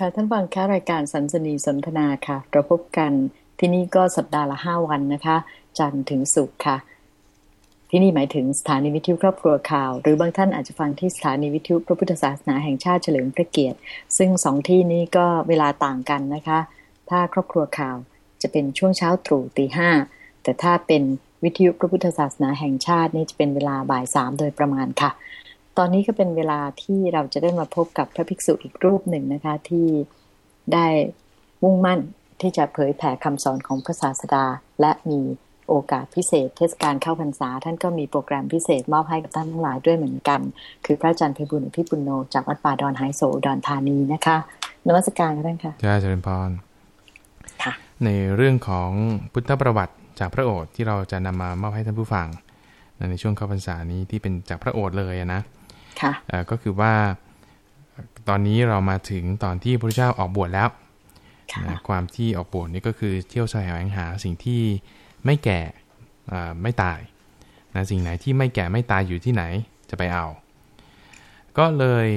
ค่ะท่านฟังค่รายการสันสนีสนทนาค่ะ เราพบกันที่นี่ก็สัปดาห์ละห้าวันนะคะ จันทร์ถึงศุกร์ค่ะ ที่นี่หมายถึงสถานีวิทยุครอบครัวข่าว หรือบางท่านอาจจะฟังที่สถานีวิทยุพระพุทธศาสนาแห่งชาติเฉลิมพระเกียรติ ซึ่งสองที่นี้ก็เวลาต่างกันนะคะ ถ้าครอบครัวข่าวจะเป็นช่วงเช้าตรู่ตีห้าแต่ถ้าเป็นวิทยุพระพุทธศาสนาแห่งชาตินี่จะเป็นเวลาบ่ายสามโดยประมาณค่ะ อนนี้ก็เป็นเวลาที่เราจะได้มาพบกับพระภิกษุอีกรูปหนึ่งนะคะที่ได้มุ่งมั่นที่จะเผยแผ่คำสอนของพระศาสดา และมีโอกาสพิเศษ เทศกาลเข้าพรรษา ท่านก็มีโปรแกรมพิเศษมอบให้กับท่านทั้งหลายด้วยเหมือนกัน คือพระอาจารย์เพบุญอภิปุโนจากวัดป่าดอนไฮโซดอนธานีนะคะนวัตการกันท่านค่ะจ้าเจริญพรค่ะในเรื่องของพุทธประวัติจากพระโอษฐ์ที่เราจะนำมามอบให้ท่านผู้ฟังในช่วงเข้าพรรษานี้ที่เป็นจากพระโอษฐ์เลยนะ ค่ะเอ่อก็คือว่าตอนนี้เรามาถึงตอนที่พระพุทธเจ้าออกบวชแล้วค่ะนะความที่ออกบวชนี่ก็คือเที่ยวแสวงหาสิ่งที่ไม่แก่อ่าไม่ตายนะสิ่งไหนที่ไม่แก่ไม่ตายอยู่ที่ไหนจะไปเอา ก็เลย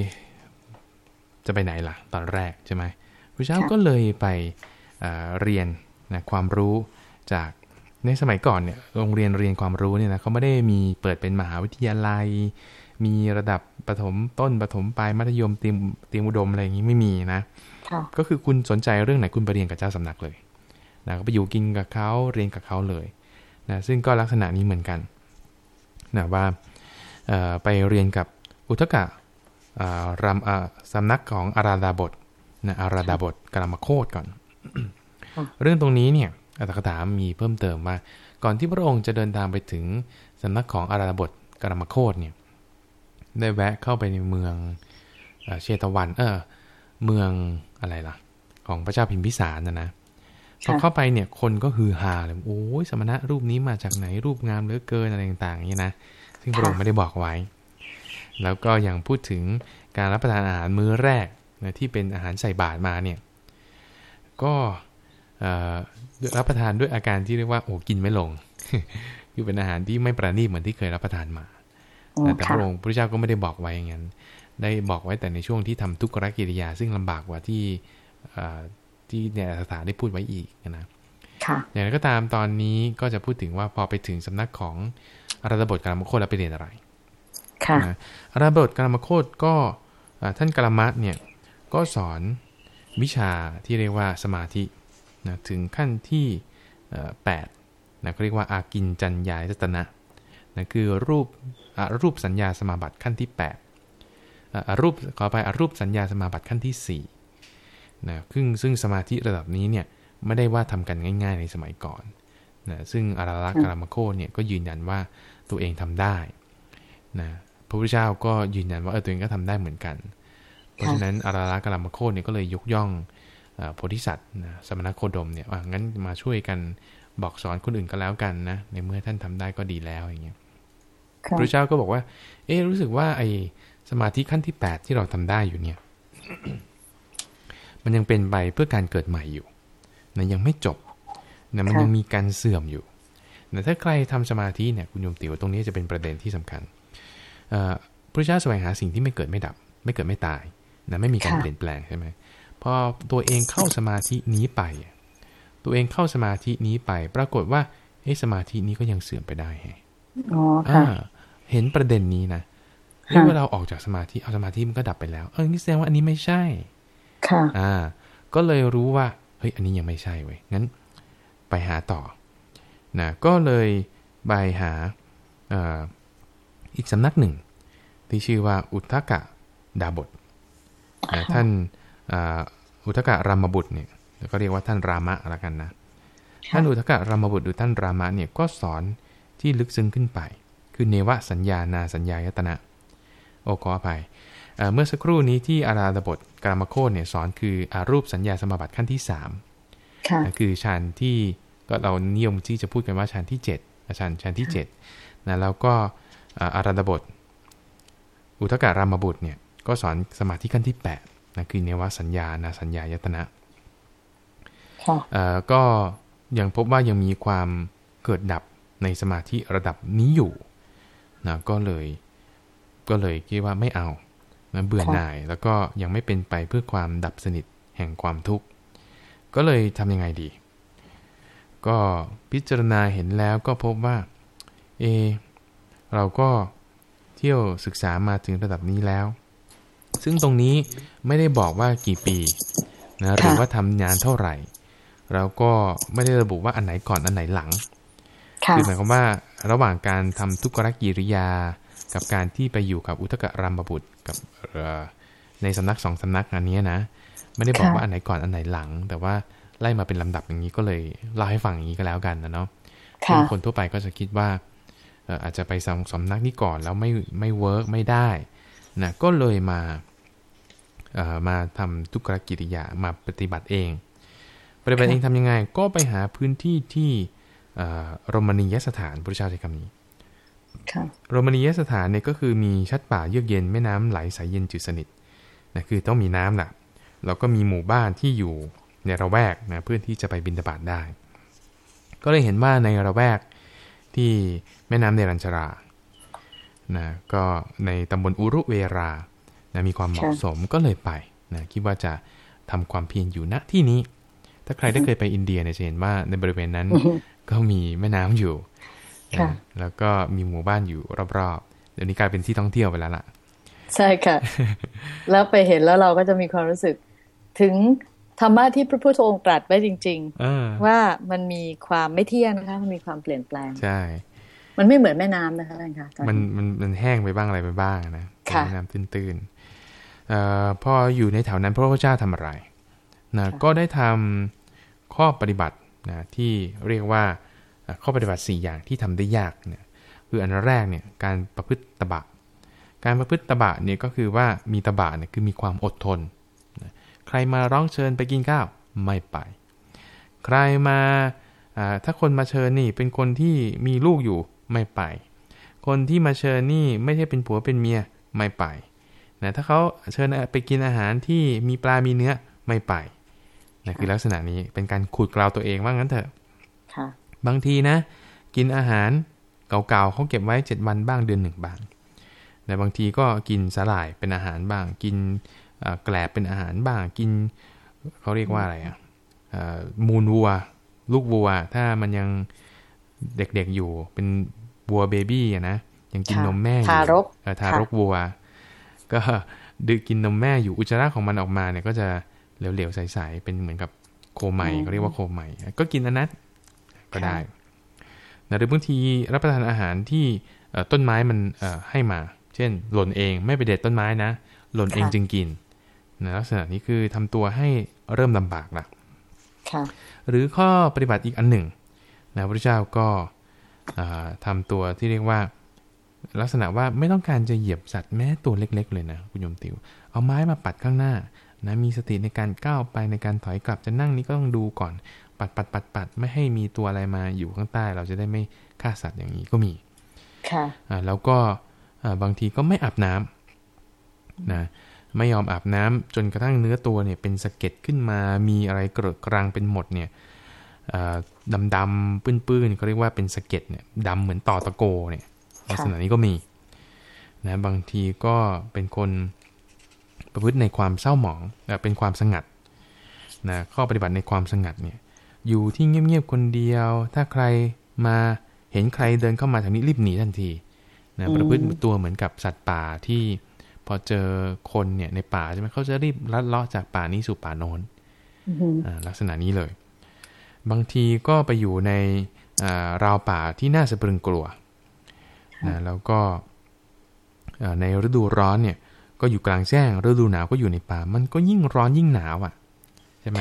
จะไปไหนล่ะ ตอนแรกใช่ไหมพระเจ้าค่ะก็เลยไปเอ่อเรียนนะความรู้จากในสมัยก่อนเนี่ยโรงเรียนเรียนความรู้เนี่ยนะเขาไม่ได้มีเปิดเป็นมหาวิทยาลัย มีระดับประถมต้นประถมปลายมัธยมเตรียมเตรียมอุดมอะไรอย่างนี้ไม่มีนะค่ะก็คือคุณสนใจเรื่องไหนคุณไปเรียนกับเจ้าสำนักเลยนะก็ไปอยู่กินกับเขาเรียนกับเขาเลยนะซึ่งก็ลักษณะนี้เหมือนกันนะว่าเอ่อไปเรียนกับอุทกะอ่ารามอ่าสำนักของอาราดาบทนะอาราดาบทกรามโคตก่อนค่ะเรื่องตรงนี้เนี่ยอัตถกถามีเพิ่มเติมว่าก่อนที่พระองค์จะเดินทางไปถึงสำนักของอาราดาบทกรามโคตเนี่ย ได้แวะเข้าไปในเมืองเอ่อเชตวัน เออ เมืองอะไรล่ะ ของพระเจ้าพิมพิสารนะนะพอค่ะเข้าไปเนี่ยคนก็ฮือฮาเลยโอ้ยสมณะรูปนี้มาจากไหนรูปงามเหลือเกินอะไรต่างๆอย่างนี้นะซึ่งพระองค์ไม่ได้บอกไว้ แล้วก็อย่างพูดถึงการรับประทานอาหารมื้อแรกนะที่เป็นอาหารใส่บาตรมาเนี่ย ก็เอ่อรับประทานด้วยอาการที่เรียกว่าโอ้กินไม่ลง คือเป็นอาหารที่ไม่ประณีตเหมือนที่เคยรับประทานมาอ๋อนะ แต่พค่ะระองค์พระเจ้าก็ไม่ได้บอกไว้อย่างนั้น ได้บอกไว้แต่ในช่วงที่ทำทุกขกิริยา ซึ่งลำบากกว่าที่เอ่อที่เนี่ยสถานได้พูดไว้อีกนะค่ะอย่างไรก็ตามตอนนี้ก็จะพูดถึงว่าพอไปถึงสำนักของอาราธบทกรามโคตแล้วไปเรียนอะไรค่ะนะอาราธบทกรามโคตก็เอ่อท่านกรามะเนี่ยก็สอนวิชาที่เรียกว่าสมาธินะถึงขั้นที่เอ่อแปดนะก็เรียกว่าอากินจัญญายตนะ นะคือรูปอารูปสัญญาสมาบัติขั้นที่8อ่าอารูปขอไปอารูปสัญญาสมาบัติขั้นที่4นะซึ่งซึ่งสมาธิระดับนี้เนี่ยไม่ได้ว่าทำกันง่าย ๆ ในสมัยก่อนนะซึ่งอาราลักษณ์กรามโคตเนี่ยก็ยืนยันว่าตัวเองทำได้นะพระพุทธเจ้าก็ยืนยันว่าเออตัวเองก็ทำได้เหมือนกัน เพราะฉะนั้นอาราลักษณ์กรามโคตเนี่ยก็เลยยกย่องเอ่อโพธิสัตว์นะสมณโคดมเนี่ยว่างั้นมาช่วยกันบอกสอนคนอื่นก็แล้วกันนะในเมื่อท่านทำได้ก็ดีแล้วอย่างเงี้ยค่ะ พระเจ้าก็บอกว่า เอ๊ะรู้สึกว่าไอ้สมาธิขั้นที่แปดที่เราทำได้อยู่เนี่ย มันยังเป็นไปเพื่อการเกิดใหม่อยู่นะยังไม่จบนะมันค่ะยังมีการเสื่อมอยู่นะถ้าใครทำสมาธิเนี่ยคุณโยมติ๋วตรงนี้จะเป็นประเด็นที่สำคัญเอ่อพระเจ้าแสวงหาสิ่งที่ไม่เกิดไม่ดับ ไม่เกิดไม่ตายนะไม่มีการค่ะเปลี่ยนแปลงใช่ไหมพอตัวเองเข้าสมาธินี้ไป ตัวเองเข้าสมาธินี้ไป ปรากฏว่าเอ๊ะสมาธินี้ก็ยังเสื่อมไปได้แฮะอ๋อค่ะอ่า เห็นประเด็นนี้นะเฮ้ยค่ะเวลาออกจากสมาธิเอาสมาธิมันก็ดับไปแล้ว เออนี่แสดงว่าอันนี้ไม่ใช่ ค่ะ อ่า ก็เลยรู้ว่า เฮ้ย อันนี้ยังไม่ใช่เว้ย งั้น ไปหาต่อ นะ ก็เลยไปหาเอ่ออีกสำนักหนึ่ง ที่ชื่อว่าอุทกะดาบทนะท่านอ่าอุทกะรามบุตรเนี่ยก็เรียกว่าท่านรามะละกันนะ ท่านอุทกะรามบุตรหรือท่านรามะเนี่ยก็สอนที่ลึกซึ้งขึ้นไป คือเนวสัญญานาสัญญายตนะ โอ้ขออภัยเอ่อเมื่อสักครู่นี้ที่อาราดบทกรามโคตเนี่ยสอนคืออารูปสัญญาสมาบัติขั้นที่3ค่ะนะคือฌานที่ก็เรานิยมที่จะพูดกันว่าฌานที่7ฌานฌานที่7นะแล้วก็อ่าอาราดบท อุทกะรามบุตรเนี่ยก็สอนสมาธิขั้นที่8นะคือเนวสัญญานาสัญญายตนะค่ะเอ่อก็ยังพบว่ายังมีความเกิดดับในสมาธิระดับนี้อยู่ นะก็เลย ก็เลยคิดว่าไม่เอานะเบื่อหน่าย แล้วก็ยังไม่เป็นไปเพื่อความดับสนิทแห่งความทุกข์ ก็เลยทำยังไงดี ก็พิจารณาเห็นแล้วก็พบว่า เอ เราก็เที่ยวศึกษามาถึงระดับนี้แล้ว ซึ่งตรงนี้ไม่ได้บอกว่ากี่ปีนะหรือว่าทำงานเท่าไหร่ เราก็ไม่ได้ระบุว่าอันไหนก่อนอันไหนหลังคือหมายความว่า ระหว่างการทำทุกรกิริยา กับการที่ไปอยู่กับอุทกรามบุตรกับในสำนักสองสำนักอันนี้นะ ไม่ได้บอกว่าอันไหนก่อนอันไหนหลัง แต่ว่าไล่มาเป็นลำดับอย่างนี้ก็เลยเล่าให้ฟังอย่างนี้ก็แล้วกันนะเนาะคนทั่วไปก็จะคิดว่าอาจจะไปสองสำนักนี้ก่อนแล้วไม่ไม่ work ไม่ได้นะก็เลยมามาทำทุกรกิริยามาปฏิบัติเองปฏิบัติเองทำยังไง ก็ไปหาพื้นที่ที่ โรมานียสถานพระเจ้าใช้คำนี้โรมานียสถานเนี่ยก็คือมีชัฏป่าเยือกเย็นแม่น้ำไหลใสเย็นจืดสนิทนะคือต้องมีน้ำแหละแล้วก็มีหมู่บ้านที่อยู่ในละแวกนะเพื่อที่จะไปบิณฑบาตได้ ก็เลยเห็นว่าในระแวกที่แม่น้ำเนรัญชรานะก็ในตำบลอุรุเวรานะมีความเหมาะสมก็เลยไปนะคิดว่าจะทำความเพียรอยู่ณที่นี้ ถ้าใครได้เคยไปอินเดียเนี่ยจะเห็นว่าในบริเวณนั้น ก็มีแม่น้ำอยู่แล้วก็มีหมู่บ้านอยู่รอบๆ เดี๋ยวนี้กลายเป็นที่ท่องเที่ยวไปแล้วล่ะ ใช่ค่ะ แล้วไปเห็นแล้วเราก็จะมีความรู้สึก ถึงธรรมะที่พระพุทธองค์ตรัสไว้จริงๆว่ามันมีความไม่เที่ยงนะคะมันมีความเปลี่ยนแปลง ใช่ มันไม่เหมือนแม่น้ำนะคะท่านคะมันมันมันแห้งไปบ้างอะไรไปบ้างนะแม่น้ำตื้นๆอพออยู่ในแถวนั้นพระพุทธเจ้าทำอะไรนะก็ได้ทำข้อปฏิบัติ นะที่เรียกว่าข้อปฏิบัติ 4 อย่างที่ทำได้ยากเนี่ยคืออันแรกเนี่ยการประพฤติตบะ การประพฤติตบะเนี่ยก็คือว่ามีตบะเนี่ยคือมีความอดทนใครมาร้องเชิญไปกินข้าวไม่ไป ใครมาถ้าคนมาเชิญนี่เป็นคนที่มีลูกอยู่ไม่ไป คนที่มาเชิญนี่ไม่ใช่เป็นผัวเป็นเมียไม่ไปนะถ้าเขาเชิญไปกินอาหารที่มีปลา มีเนื้อไม่ไป นะคือลักษณะนี้เป็นการขูดกล่าวตัวเองว่างั้นเถอะบางทีนะ กินอาหารเก่าๆเขาเก็บไว้เจ็ดวันบ้างเดือนหนึ่งบ้างแต่บางทีก็กินสลายเป็นอาหารบ้าง กินแกลบเป็นอาหารบ้าง กินเขาเรียกว่าอะไรอะมูลวัว ลูกวัว ถ้ามันยังเด็กๆอยู่เป็นวัวเบบี้นะ ยังกินนมแม่อยู่ทารกทารกวัว ก็ดืกินนมแม่อยู่อุจจาระของมันออกมาเนี่ยก็จะ เหลวๆใสๆเป็นเหมือนกับโคไมเขาเรียกว่าโคไมก็กินอันนั้นก็ได้นะหรือบางทีรับประทานอาหารที่ต้นไม้มันให้มา เช่น หล่นเองไม่ไปเด็ดต้นไม้นะ หล่นเองจึงกินนะลักษณะนี้คือทำตัวให้เริ่มลำบากละหรือข้อปฏิบัติอีกอันหนึ่งนะพระเจ้าก็ทำตัวที่เรียกว่า ลักษณะว่าไม่ต้องการจะเหยียบสัตว์แม้ตัวเล็ก ๆ เลยนะคุณโยมติว เอาไม้มาปัดข้างหน้านะมีสติในการก้าวไปในการถอยกลับจะนั่งนี้ก็ต้องดูก่อน ปัดปัดปัดปัดไม่ให้มีตัวอะไรมาอยู่ข้างใต้ เราจะได้ไม่ฆ่าสัตว์อย่างนี้ก็มี ค่ะอ่าแล้วก็บางทีก็ไม่อาบน้ำนะไม่ยอมอาบน้ำจนกระทั่งเนื้อตัวเนี่ยเป็นสะเก็ดขึ้นมามีอะไรเกลือกรังเป็นหมดเนี่ยดำดำปื้นๆเขาเรียกว่าเป็นสะเก็ดเนี่ยดำเหมือนต่อตะโกเนี่ย ลักษณะนี้ก็มีนะบางทีก็เป็นคนประพฤติในความเศร้าหมองเป็นความสงัดนะข้อปฏิบัติในความสงัดเนี่ยอยู่ที่เงียบๆคนเดียว ถ้าใครมาเห็นใครเดินเข้ามาทางนี้รีบหนีทันทีนะประพฤติตัวเหมือนกับสัตว์ป่าที่พอเจอคนเนี่ยในป่าใช่ไหมเขาจะรีบลัดเลาะจากป่านี้สู่ป่าโน้นลักษณะนี้เลย บางทีก็ไปอยู่ในราวป่าที่น่าสะพรึงกลัว นะแล้วก็ในฤดูร้อนเนี่ย ก็อยู่กลางแจ้ง ฤดูหนาวก็อยู่ในป่า มันก็ยิ่งร้อนยิ่งหนาวอะใช่ไหม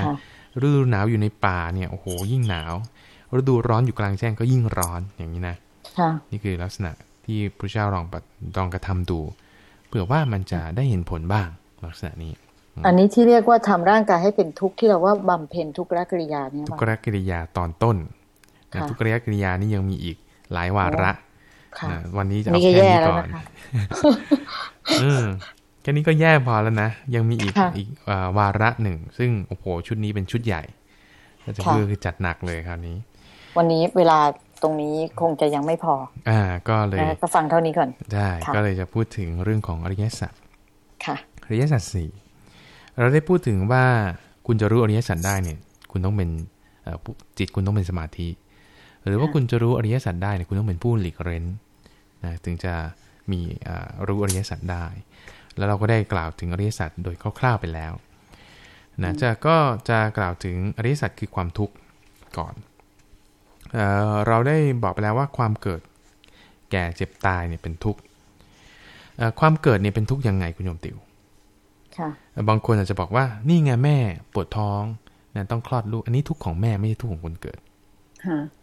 ฤดูหนาวอยู่ในป่าเนี่ยโอ้โหยิ่งหนาว ฤดูร้อนอยู่กลางแจ้งก็ยิ่งร้อนอย่างนี้นะนี่คือลักษณะที่พระเจ้าลองลองกระทำดูเผื่อว่ามันจะได้เห็นผลบ้างลักษณะนี้ อันนี้ที่เรียกว่าทำร่างกายให้เป็นทุกข์ที่เราว่าบำเพ็ญทุกรกิริยาเนี่ยทุกรกิริยาตอนต้นทุกรกิริยานี่ยังมีอีกหลายวาระ วันนี้จะเอาแค่นี้ก่อนแค่นี้ก็แย่พอแล้วนะ ยังมีอีกอีกวาระหนึ่ง ซึ่งโอ้โหชุดนี้เป็นชุดใหญ่ก็จะคือจัดหนักเลยคราวนี้ วันนี้เวลาตรงนี้คงจะยังไม่พอ อ่า ก็เลยก็ฟังเท่านี้ก่อนใช่ก็เลยจะพูดถึงเรื่องของอริยสัจค่ะอริยสัจสี่เราได้พูดถึงว่าคุณจะรู้อริยสัจได้เนี่ย คุณต้องเป็นจิตคุณต้องเป็นสมาธิ หรือว่าคุณจะรู้อริยสัจได้เนี่ยคุณต้องเป็นผู้หลีกเร้นนะถึงจะมีรู้อริยสัจได้ แล้วเราก็ได้กล่าวถึงอริยสัจโดยคร่าวๆไปแล้วนะจะก็จะกล่าวถึงอริยสัจคือความทุกข์ก่อนเออเราได้บอกไปแล้วว่าความเกิดแก่เจ็บตายเนี่ยเป็นทุกข์ความเกิดเนี่ยเป็นทุกข์ยังไงคุณโยมติวบางคนอาจจะบอกว่านี่ไงแม่ปวดท้องนะต้องคลอดลูกอันนี้ทุกข์ของแม่ไม่ใช่ทุกข์ของคนเกิด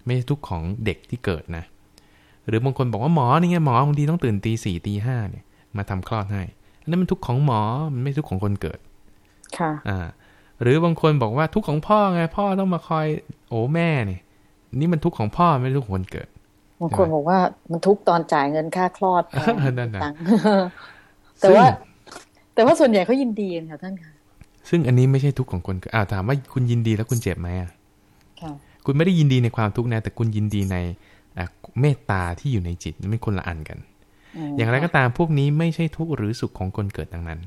ไม่ใช่ทุกข์ของเด็กที่เกิดนะ หรือบางคนบอกว่าหมอนี่ไงหมอบางทีต้องตื่นตีสี่ตีห้าเนี่ย มาทำคลอดให้อันนั้นมันทุกข์ของหมอมันไม่ทุกข์ของคนเกิด ค่ะ อ่า หรือบางคนบอกว่าทุกข์ของพ่อไงพ่อต้องมาคอยโอ้แม่เนี่ยนี่มันทุกข์ของพ่อไม่ทุกข์ของคนเกิดบางคนบอกว่ามันทุกตอนจ่ายเงินค่าคลอดนั่นนะแต่ว่า แต่ว่าส่วนใหญ่เขายินดีกันค่ะท่านค่ะ ซึ่งอันนี้ไม่ใช่ทุกข์ของคนอ้าวถามว่าคุณยินดีแล้วคุณเจ็บไหมอะ คุณไม่ได้ยินดีในความทุกข์นะแต่คุณยินดีในเมตตาที่อยู่ในจิตไม่คนละอันกัน อย่างไรก็ตามพวกนี้ไม่ใช่ทุกข์หรือสุขของคนเกิดดังนั้น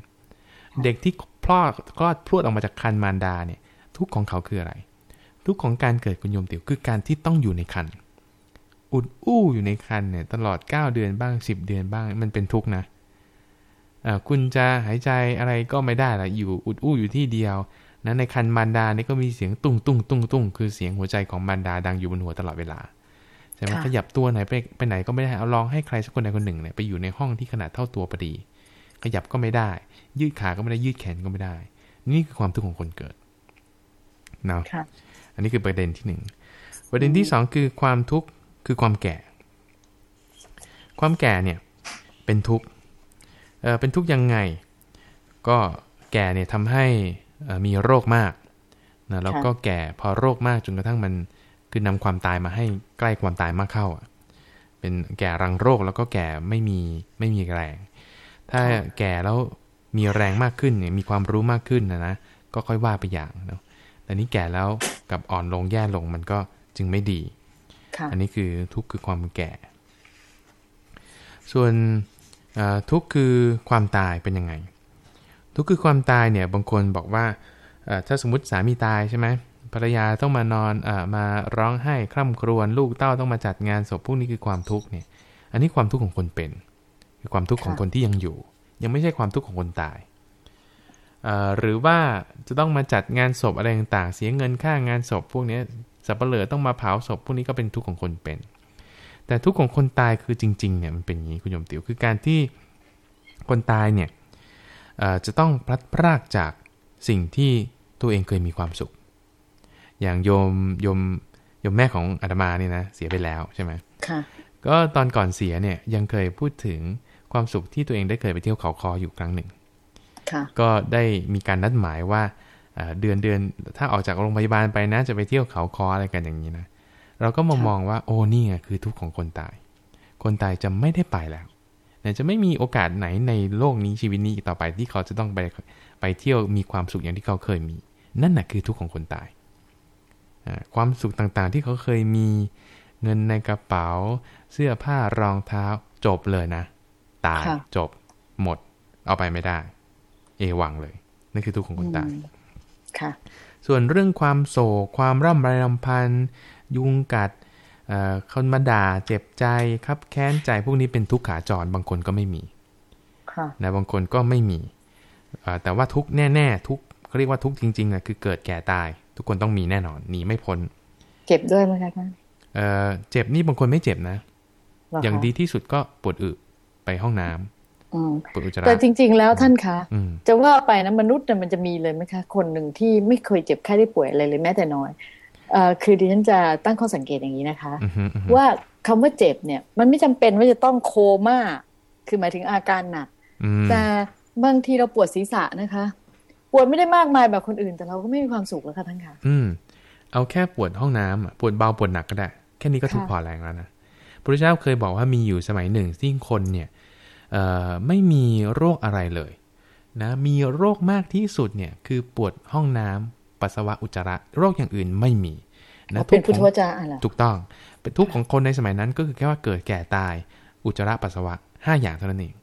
เด็กที่พลอดคลอดพรวดออกมาจากคันมารดาเนี่ย ทุกข์ของเขาคืออะไร ทุกข์ของการเกิดคุณโยมติ๋วคือการที่ต้องอยู่ในคันอุดอู้อยู่ในคันเนี่ยตลอด 9 เดือนบ้าง 10 เดือนบ้างมันเป็นทุกข์นะคุณจะหายใจอะไรก็ไม่ได้ละอยู่อุดอู้อยู่ที่เดียว นะในคันมารดานี่ก็มีเสียงตุ้งตุ้งตุ้งตุ้งคือเสียงหัวใจของมารดาดังอยู่บนหัวตลอดเวลาใช่ไหมขยับตัวไหนไปไปไหนก็ไม่ได้เอาลองให้ใครสักคนใดคนหนึ่งเนี่ยไปอยู่ในห้องที่ขนาดเท่าตัวพอดี ขยับก็ไม่ได้ ยืดขาก็ไม่ได้ยืดแขนก็ไม่ได้ นี่คือความทุกข์ของคนเกิดเนาะอันนี้คือประเด็นที่หนึ่งประเด็นที่สองคือความทุกข์คือความแก่ ความแก่เนี่ยเป็นทุกข์เออเป็นทุกข์ยังไง ก็แก่เนี่ยทำให้ มีโรคมากนะแล้วก็แก่พอโรคมากจนกระทั่งมันคือนำความตายมาให้ใกล้ความตายมากเข้าเป็นแก่รังโรคแล้วก็แก่ไม่มีไม่มีแรง ถ้าแก่แล้วมีแรงมากขึ้นเนี่ยมีความรู้มากขึ้นนะนะก็ค่อยว่าไปอย่างเนาะแต่นี้แก่แล้วกับอ่อนลงแย่ลงมันก็จึงไม่ดีอันนี้คือทุกข์คือความแก่ ส่วนทุกข์คือความตายเป็นยังไง ทุกข์คือความตายเนี่ยบางคนบอกว่าถ้าสมมติสามีตายใช่ไหมภรรยาต้องมานอนอมาร้องไห้คร่ำครวญลูกเต้าต้องมาจัดงานศพพวกนี้คือความทุกข์เนี่ย อันนี้ความทุกข์ของคนเป็น คือความทุกข์ของคนที่ยังอยู่ ยังไม่ใช่ความทุกข์ของคนตายหรือว่าจะต้องมาจัดงานศพอะไรต่างๆ เสียเงินค่างานศพพวกนี้สับเปลือต้องมาเผาศพพวกนี้ก็เป็นทุกข์ของคนเป็น แต่ทุกข์ของคนตายคือจริงๆเนี่ยมันเป็นอย่างนี้คุณโยมติ๋วคือการที่คนตายเนี่ย จะต้องพลัดพรากจากสิ่งที่ตัวเองเคยมีความสุข อย่างโยมโยมโยมแม่ของอาตมาเนี่ยนะเสียไปแล้วใช่ไหมค่ะก็ตอนก่อนเสียเนี่ยยังเคยพูดถึงความสุขที่ตัวเองได้เคยไปเที่ยวเขาคออยู่ครั้งหนึ่งก็ได้มีการนัดหมายว่าเดือนเดือนถ้าออกจากโรงพยาบาลไปนะ จะไปเที่ยวเขาคออะไรกันอย่างนี้นะเราก็มามองว่าโอ้นี่ไงคือทุกข์ของคนตาย คนตายจะไม่ได้ไปแล้วเนี่ย จะไม่มีโอกาสไหนในโลกนี้ชีวิตนี้ต่อไปที่เขาจะต้องไปไปเที่ยวมีความสุขอย่างที่เขาเคยมี นั่นแหะคือทุกข์ของคนตาย ความสุขต่างๆที่เขาเคยมีเงินในกระเป๋า เสื้อผ้ารองเท้าจบเลยนะ ตายจบหมด เอาไปไม่ได้ เอวังเลย นั่นคือทุกข์ของคนตายค่ะส่วนเรื่องความโศกความร่ำไรรำพันยุงกัด คนมาด่าเจ็บใจครับแค้นใจพวกนี้เป็นทุกข์ขาจรบางคนก็ไม่มีนะบางคนก็ไม่มี แต่ว่าทุกแน่ ๆ ทุกเขาเรียกว่าทุกจริงๆนะคือเกิดแก่ตาย ทุกคนต้องมีแน่นอนหนีไม่พ้น เจ็บด้วยไหมคะท่านเจ็บนี่บางคนไม่เจ็บนะ อย่างดีที่สุดก็ปวดอึไปห้องน้ำแต่จริง ๆ แล้วท่านคะจะว่าไปนะมนุษย์เนี่ยมันจะมีเลยไหมคะ คนหนึ่งที่ไม่เคยเจ็บไข้ได้ป่วยอะไรเลยแม้แต่น้อยเอ่อ คือดิฉันจะตั้งข้อสังเกตอย่างนี้นะคะ ว่าคำว่าเจ็บเนี่ย มันไม่จำเป็นว่าจะต้องโคม่า คือหมายถึงอาการหนัก แต่บางทีเราปวดศีรษะนะคะ ปวดไม่ได้มากมายแบบคนอื่น แต่เราก็ไม่มีความสุขแล้วค่ะท่านคะอืม เอาแค่ปวดห้องน้ำปวดเบาปวดหนักก็ได้ แค่นี้ก็ทุกพอแรงแล้วนะพระเจ้าเคยบอกว่ามีอยู่สมัยหนึ่งที่คนเนี่ยไม่มีโรคอะไรเลยนะมีโรคมากที่สุดเนี่ยคือปวดห้องน้ำ ปัสสาวะอุจจาระโรคอย่างอื่นไม่มีนะเป็นพุทธวจาอะไรถูกต้อง เป็นทุกของคนในสมัยนั้นก็คือแค่ว่าเกิดแก่ตาย อุจจาระปัสสาวะห้าอย่างเท่านั้นเอง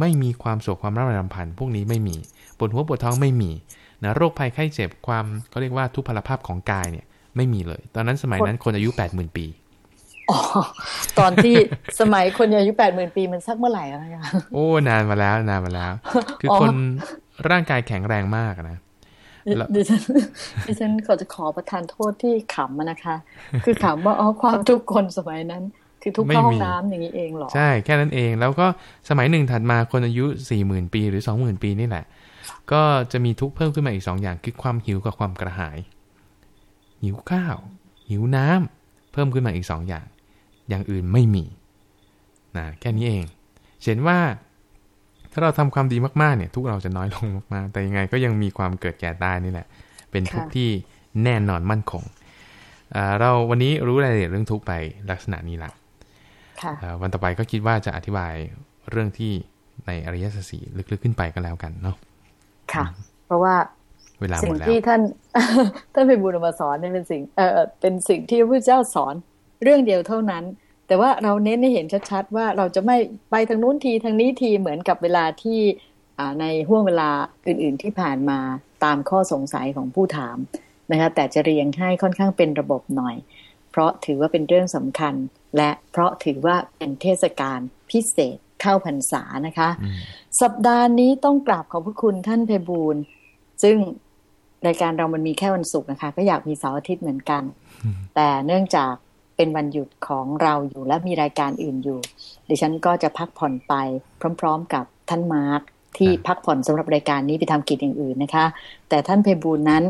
ไม่มีความโศกความร่ำไรรำพันพวกนี้ไม่มีปวดหัวปวดท้องไม่มีนะโรคภัยไข้เจ็บความเขาเรียกว่าทุพพลภาพของกายเนี่ยไม่มีเลย ตอนนั้นสมัยนั้นคนอายุแปดหมื่นปีอ๋อตอนที่สมัยคนอายุแปดหมื่นปีมันสักเมื่อไหร่อะคะโอ้นานมาแล้วนานมาแล้ว คือออคนร่างกายแข็งแรงมากอะนะแล้ว ดิฉันดิฉันขอจะขอประทานโทษที่ขำอะนะคะ คือขำว่าอ๋อความทุกข์คนสมัยนั้น คือทุกข์เข้าห้องน้ำอย่างนี้เองเหรอ ใช่แค่นั้นเองแล้วก็สมัยหนึ่งถัดมาคนอายุสี่หมื่นปีหรือสองหมื่นปีนี่แหละ ก็จะมีทุกข์เพิ่มขึ้นมาอีกสองอย่างคือความหิวกับความกระหาย หิวข้าว หิวน้ำเพิ่มขึ้นมาอีกสองอย่าง อย่างอื่นไม่มีนะแค่นี้เองเห็นว่า ถ้าเราทำความดีมากๆเนี่ย ทุกข์เราจะน้อยลงมากๆแต่ยังไงก็ยังมีความเกิดแก่ตายนี่แหละ เป็นทุกข์ค่ะที่แน่นอนมั่นคงอ่าเราวันนี้รู้รายละเอียดเรื่องทุกข์ไปลักษณะนี้ละค่ะเอ่อวันต่อไปก็คิดว่าจะอธิบายเรื่องที่ในอริยสัจสี่ลึกๆขึ้นไปก็แล้วกันเนาะค่ะ เพราะว่าเวลาหสิ่มงดแล้วที่ท่านท่านเป็นบุญมาสอนเนี่ยเป็นสิ่งเอ่อเป็นสิ่งที่พระพุทธเจ้าสอนเรื่องเดียวเท่านั้น แต่ว่าเราเน้นให้เห็นชัดๆ ว่าเราจะไม่ไปทางนู้นทีทางนี้ทีเหมือนกับเวลาที่อ่าในห่วงเวลาอื่นๆที่ผ่านมาตามข้อสงสัยของผู้ถามนะคะแต่จะเรียงให้ค่อนข้างเป็นระบบหน่อย เพราะถือว่าเป็นเรื่องสำคัญ และเพราะถือว่าเป็นเทศกาลพิเศษเข้าพรรษานะคะอืมสัปดาห์นี้ต้องกราบขอบพระคุณท่านเพบูลย์ซึ่งรายการเรามันมีแค่วันศุกร์นะคะ ก็อยากมีเสาร์อาทิตย์เหมือนกัน แต่เนื่องจาก เป็นวันหยุดของเราอยู่และมีรายการอื่นอยู่ ดิฉันก็จะพักผ่อนไปพร้อม ๆ กับท่านมาร์คที่ครับพักผ่อนสำหรับรายการนี้ไปทำกิจอย่างอื่นนะคะ แต่ท่านเพบูลย์นั้น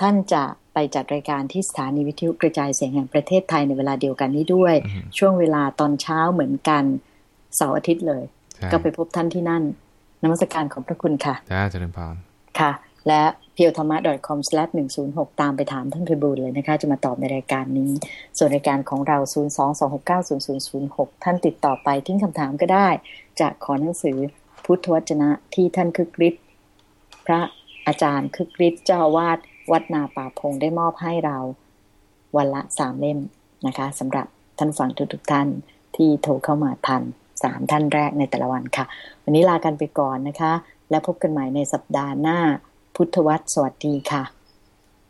ท่านจะไปจัดรายการที่สถานีวิทยุกระจายเสียงแห่งประเทศไทยในเวลาเดียวกันนี้ด้วยอืมช่วงเวลาตอนเช้าเหมือนกันเสาร์อาทิตย์เลยใช่ก็ไปพบท่านที่นั่นนมัสการของพระคุณค่ะจ้าเจริญพรค่ะ และเพียวธรรมะ .com/106 ตามไปถามท่านพิบูลเลยนะคะ จะมาตอบในรายการนี้ ส่วนรายการของเรา 022690006 ท่านติดต่อไปทิ้งคำถามก็ได้จะขอหนังสือพุทธวจนะที่ท่านคึกฤทธิ์พระอาจารย์คึกฤทธิ์เจ้าวาสวัดนาป่าพงได้มอบให้เราวันละสามเล่มนะคะสำหรับท่านฟังทุกๆท่านที่โทรเข้ามาทันสามท่านแรกในแต่ละวันค่ะ วันนี้ลากันไปก่อนนะคะ และพบกันใหม่ในสัปดาห์หน้า พุทธวัตรสวัสดีค่ะ